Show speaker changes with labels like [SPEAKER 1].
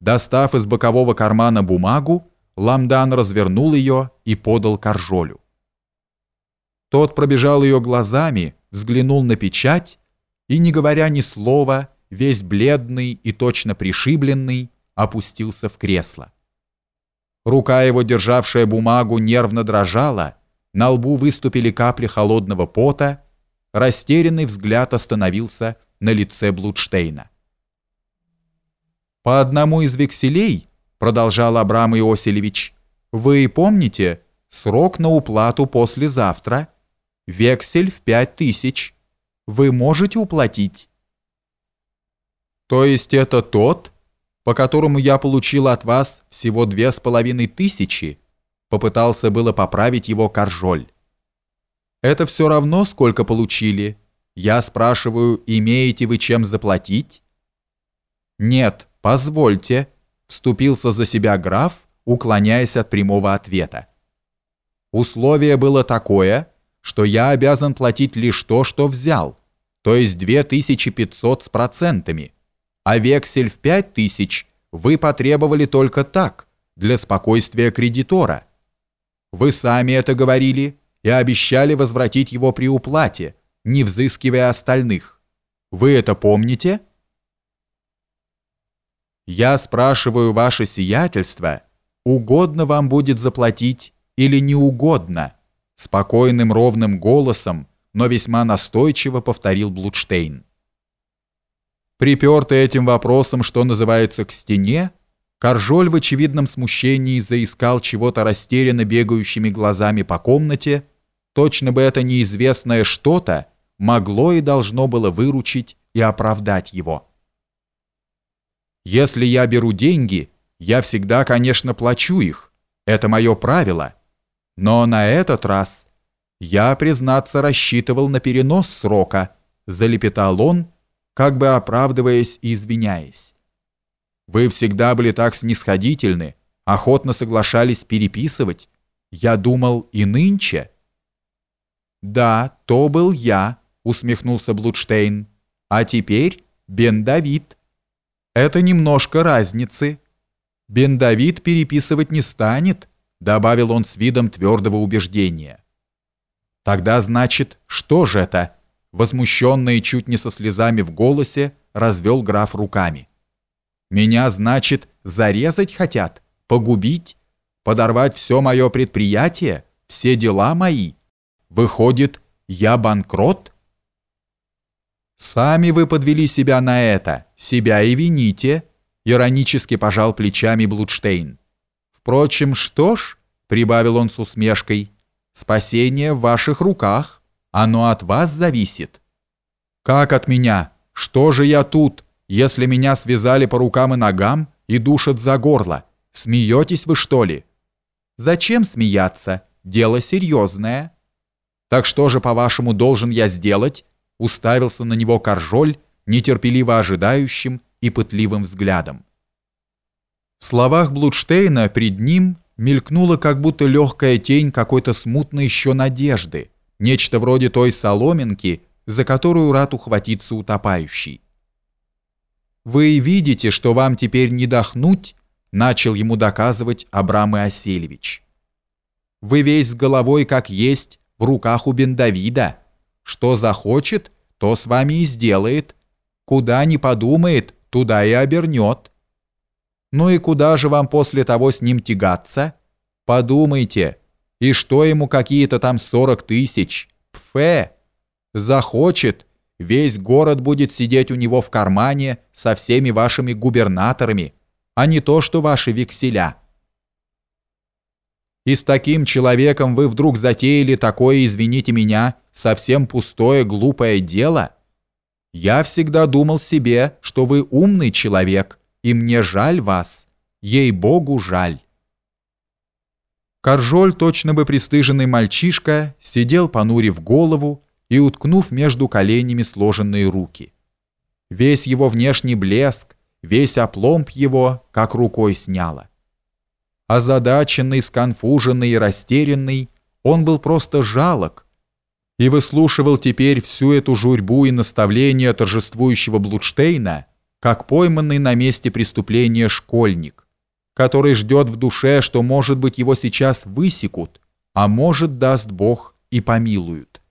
[SPEAKER 1] Достав из бокового кармана бумагу, Ламдан развернул ее и подал Каржолю. Тот пробежал ее глазами, взглянул на печать и, не говоря ни слова, весь бледный и точно пришибленный, опустился в кресло. Рука его, державшая бумагу, нервно дрожала, на лбу выступили капли холодного пота, растерянный взгляд остановился на лице Блудштейна. «По одному из векселей, — продолжал Абрам Иосилевич, — вы помните, срок на уплату послезавтра, вексель в пять тысяч. Вы можете уплатить?» «То есть это тот, по которому я получил от вас всего две с половиной тысячи?» Попытался было поправить его Коржоль. «Это все равно, сколько получили. Я спрашиваю, имеете вы чем заплатить?» «Нет, позвольте», — вступился за себя граф, уклоняясь от прямого ответа. «Условие было такое, что я обязан платить лишь то, что взял, то есть 2500 с процентами, а вексель в 5000 вы потребовали только так, для спокойствия кредитора. Вы сами это говорили и обещали возвратить его при уплате, не взыскивая остальных. Вы это помните?» Я спрашиваю ваше сиятельство, угодно вам будет заплатить или не угодно, спокойным ровным голосом, но весьма настойчиво повторил Блудштейн. Припертый этим вопросом, что называется, к стене, Коржоль в очевидном смущении заискал чего-то растерянно бегающими глазами по комнате, точно бы это неизвестное что-то могло и должно было выручить и оправдать его. Если я беру деньги, я всегда, конечно, плачу их. Это мое правило. Но на этот раз я, признаться, рассчитывал на перенос срока, залепетал он, как бы оправдываясь и извиняясь. Вы всегда были так снисходительны, охотно соглашались переписывать. Я думал и нынче. Да, то был я, усмехнулся Блудштейн. А теперь Бен Давид. Это немножко разницы. Бен Давид переписывать не станет, добавил он с видом твердого убеждения. Тогда значит, что же это? Возмущенно и чуть не со слезами в голосе развел граф руками. Меня, значит, зарезать хотят, погубить, подорвать все мое предприятие, все дела мои. Выходит, я банкрот? Сами вы подвели себя на это, себя и вините, иронически пожал плечами Блудштейн. Впрочем, что ж, прибавил он с усмешкой, спасение в ваших руках, оно от вас зависит. Как от меня? Что же я тут? если меня связали по рукам и ногам и душат за горло? Смеетесь вы, что ли? Зачем смеяться? Дело серьезное. Так что же, по-вашему, должен я сделать? Уставился на него Коржоль, нетерпеливо ожидающим и пытливым взглядом. В словах Блудштейна пред ним мелькнула как будто легкая тень какой-то смутной еще надежды, нечто вроде той соломинки, за которую рад ухватиться утопающий. «Вы видите, что вам теперь не дохнуть?» начал ему доказывать Абрам Иосельевич. «Вы весь с головой как есть в руках у Бендавида. Что захочет, то с вами и сделает. Куда не подумает, туда и обернет. Ну и куда же вам после того с ним тягаться? Подумайте, и что ему какие-то там сорок тысяч? Пфе! Захочет, Весь город будет сидеть у него в кармане со всеми вашими губернаторами, а не то, что ваши векселя. И с таким человеком вы вдруг затеяли такое, извините меня, совсем пустое, глупое дело? Я всегда думал себе, что вы умный человек, и мне жаль вас, ей-богу жаль. Коржоль, точно бы пристыженный мальчишка, сидел понурив голову, и уткнув между коленями сложенные руки. Весь его внешний блеск, весь опломб его, как рукой сняло. Озадаченный, сконфуженный и растерянный, он был просто жалок и выслушивал теперь всю эту журьбу и наставления торжествующего Блудштейна, как пойманный на месте преступления школьник, который ждет в душе, что, может быть, его сейчас высекут, а может, даст Бог, и помилуют.